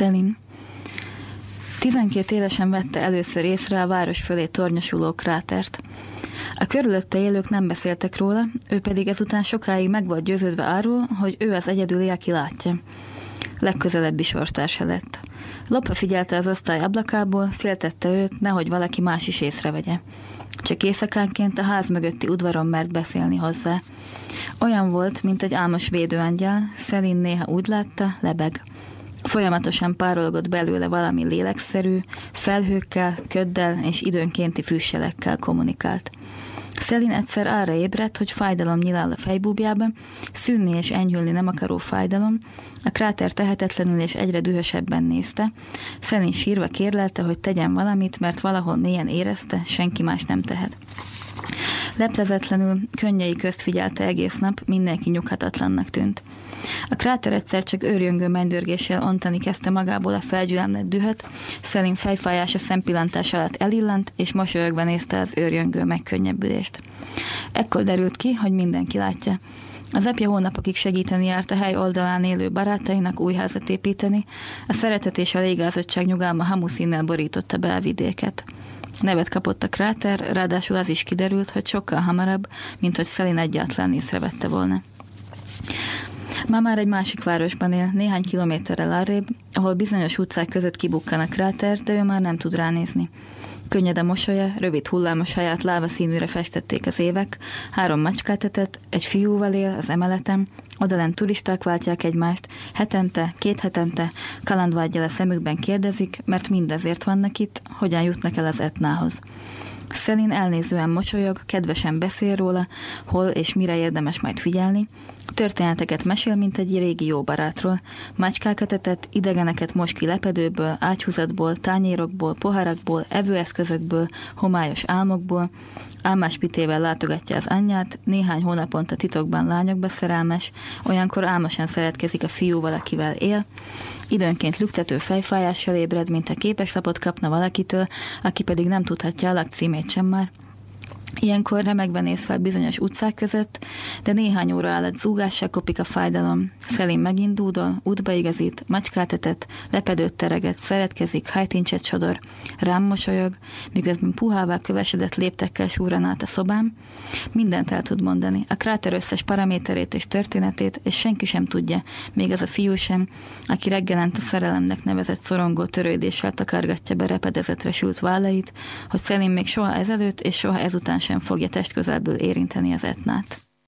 Szelin. 12 évesen vette először észre a város fölé tornyosuló krátert. A körülötte élők nem beszéltek róla, ő pedig ezután sokáig meg volt győződve arról, hogy ő az egyedüli, aki látja. Legközelebbi sorstársa lett. Lopva figyelte az osztály ablakából, féltette őt, nehogy valaki más is észrevegye. Csak éjszakánként a ház mögötti udvaron mert beszélni hozzá. Olyan volt, mint egy álmos védőangyal, Szelin néha úgy látta, lebeg. Folyamatosan párolgott belőle valami lélekszerű, felhőkkel, köddel és időnkénti fűsselekkel kommunikált. Szelin egyszer arra ébredt, hogy fájdalom nyilál a fejbúbjába, szűnni és enyhülni nem akaró fájdalom, a kráter tehetetlenül és egyre dühösebben nézte. Szelin sírva kérlelte, hogy tegyen valamit, mert valahol mélyen érezte, senki más nem tehet. Leplezetlenül, könnyei közt figyelte egész nap, mindenki nyughatatlannak tűnt. A kráter egyszer csak őrjöngő mennydörgéssel ontani kezdte magából a felgyülemlett dühöt, Szelin fejfájása szempillantás alatt elillant, és mosolyogva nézte az őrjöngő megkönnyebbülést. Ekkor derült ki, hogy mindenki látja. Az apja hónapokig segíteni járt a hely oldalán élő barátainak új házat építeni, a szeretet és a légázottság nyugalma hamuszínnel borította be a vidéket. Nevet kapott a kráter, ráadásul az is kiderült, hogy sokkal hamarabb, mint hogy Szelin egyáltalán észrevette volna. Ma már egy másik városban él, néhány kilométerrel arrébb, ahol bizonyos utcák között kibukkan a kráter, de ő már nem tud ránézni. Könnyed a mosolya, rövid hullámos haját láva színűre festették az évek, három macskát etett, egy fiúval él az emeletem, odalent turisták váltják egymást, hetente, két hetente, kalandvágyjal a szemükben kérdezik, mert mindezért vannak itt, hogyan jutnak el az etnához. Szelin elnézően mosolyog, kedvesen beszél róla, hol és mire érdemes majd figyelni, történeteket mesél, mint egy régi jó barátról, macskákat etett, idegeneket most ki lepedőből, ágyhúzatból, tányérokból, poharakból, evőeszközökből, homályos álmokból, Álmás pitével látogatja az anyját, néhány hónaponta titokban lányokba szerelmes, olyankor álmosan szeretkezik a fiúval, akivel él, időnként lüktető fejfájással ébred, mint a képeslapot kapna valakitől, aki pedig nem tudhatja a lakcímét sem már. Ilyenkor remegve néz fel bizonyos utcák között, de néhány óra alatt zúgással kopik a fájdalom. Szelin megint dúdol, útba igazít, macskát etet, lepedőt tereget, szeretkezik, hajtincset sodor, rám mosolyog, miközben puhává kövesedett léptekkel súran át a szobám. Mindent el tud mondani, a kráter összes paraméterét és történetét, és senki sem tudja, még az a fiú sem, aki reggelent a szerelemnek nevezett szorongó törődéssel takargatja be repedezetre sült vállait, hogy Szelin még soha ezelőtt és soha ezután sem fogja testközelből érinteni az etnát.